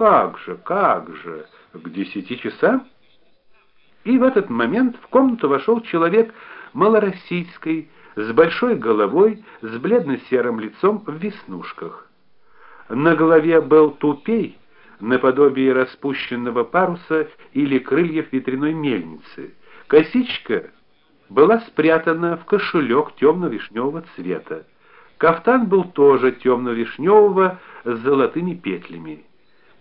как же, как же, к десяти часам? И в этот момент в комнату вошел человек малороссийской, с большой головой, с бледно-серым лицом в веснушках. На голове был тупей, наподобие распущенного паруса или крыльев ветряной мельницы. Косичка была спрятана в кошелек темно-вишневого цвета. Кафтан был тоже темно-вишневого с золотыми петлями.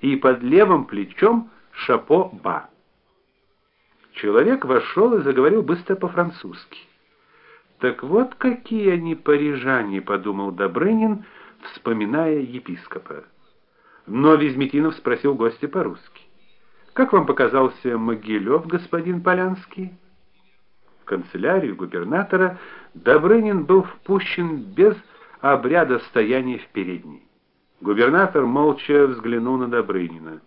И под левым плечом шапо-ба. Человек вошел и заговорил быстро по-французски. Так вот какие они парижане, подумал Добрынин, вспоминая епископа. Но Визметинов спросил гостя по-русски. Как вам показался Могилев, господин Полянский? В канцелярию губернатора Добрынин был впущен без обряда стояния в передней. Губернатор молча взглянул на Добрынина.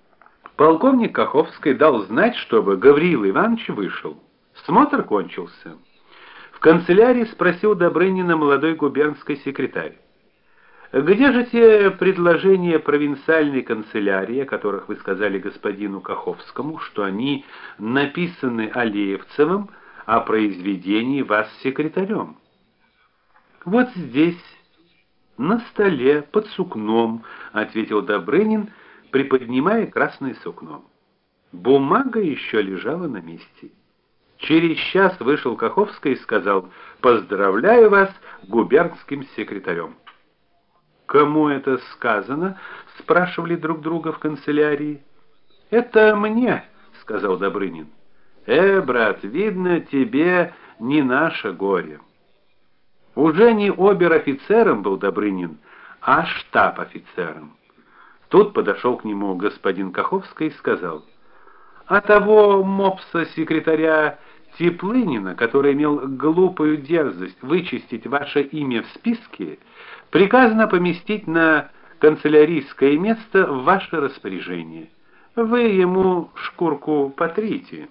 Полковник Каховский дал знать, чтобы Гавриил Иванович вышел. Смотр кончился. В канцелярии спросил Добрынина молодой губернский секретарь: где же те предложения провинциальной канцелярии, о которых вы сказали господину Каховскому, что они написаны Алеевцевым, а произведение вас секретарем? Вот здесь, на столе, под сукном, ответил Добрынин, приподнимая красное сукно. Бумага еще лежала на месте. Через час вышел Каховский и сказал: "Поздравляю вас губернским секретарем". Кому это сказано? спрашивали друг друга в канцелярии. Это мне, сказал Добрынин. Э, брат, видно, тебе не наше горе. Уже не обер-офицером был Добрынин, а штаб-офицером. Тут подошел к нему господин Каховский и сказал: "А того мопса-секретаря Теплынина, который имел глупую дерзость вычистить ваше имя в списке, Приказано поместить на канцелярийское место в ваше распоряжение. Вы ему шкурку потрите.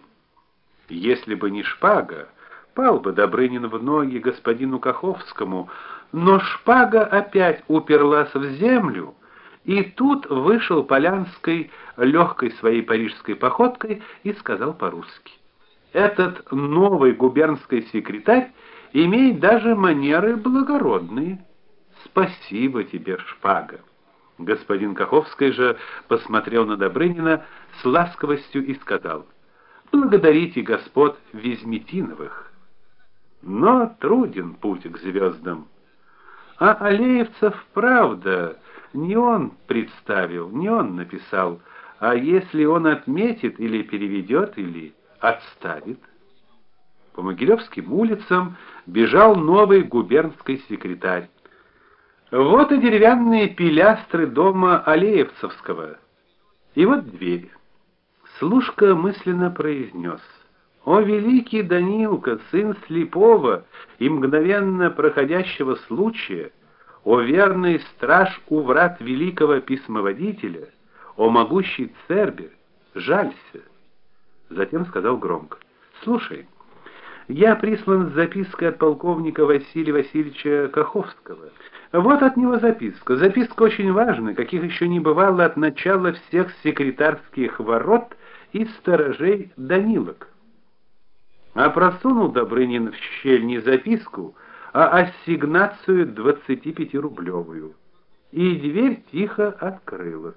Если бы не шпага, пал бы Добрынин в ноги господину Каховскому, но шпага опять уперлась в землю, и тут вышел Полянский легкой своей парижской походкой и сказал по-русски: "Этот новый губернский секретарь имеет даже манеры благородные". Спасибо тебе, шпага. Господин Каховский же посмотрел на Добрынина с ласковостью и сказал: "Благодарите господ Визметиновых. Но труден путь к звездам. А Алеевцев, правда, не он представил, не он написал, а если он отметит или переведет или отставит. По Могилевским улицам бежал новый губернский секретарь. Вот и деревянные пилястры дома Алеевцевского. И вот дверь. Служка мысленно произнес: "О великий Данилка, сын слепого и мгновенно проходящего случая, о верный страж у врат великого письмоводителя, о могущий Цербер, жалься". Затем сказал громко: "Слушай, я прислан с запиской от полковника Василия Васильевича Каховского. Вот от него записка. Записка очень важная, каких еще не бывало от начала всех секретарских ворот и сторожей Данилок. А просунул Добрынин в щель не записку, а ассигнацию 25-рублевую. И дверь тихо открылась.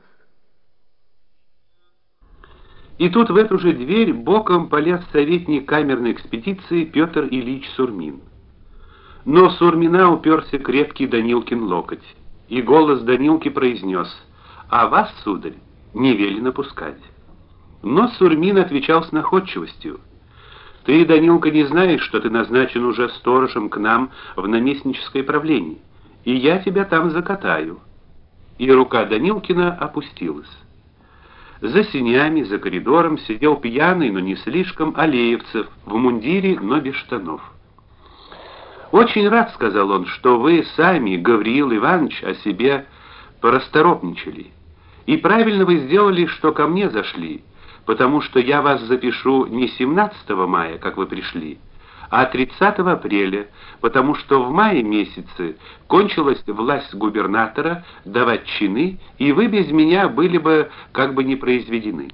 И тут в эту же дверь боком полез советник камерной экспедиции Петр Ильич Сурмин. Но Сурмина уперся крепкий Данилкин локоть, и голос Данилки произнес: "А вас, сударь, не велено пускать". Но Сурмин отвечал с находчивостью: "Ты, Данилка, не знаешь, что ты назначен уже сторожем к нам в наместническое правление, и я тебя там закатаю". И рука Данилкина опустилась. За синями, за коридором сидел пьяный, но не слишком Алеевцев в мундире, но без штанов. Очень рад, сказал он, что вы сами, Гавриил Иванович, о себе порасторопничали. И правильно вы сделали, что ко мне зашли, потому что я вас запишу не 17 мая, как вы пришли, а 30 апреля, потому что в мае месяце кончилась власть губернатора давать чины, и вы без меня были бы как бы не произведены.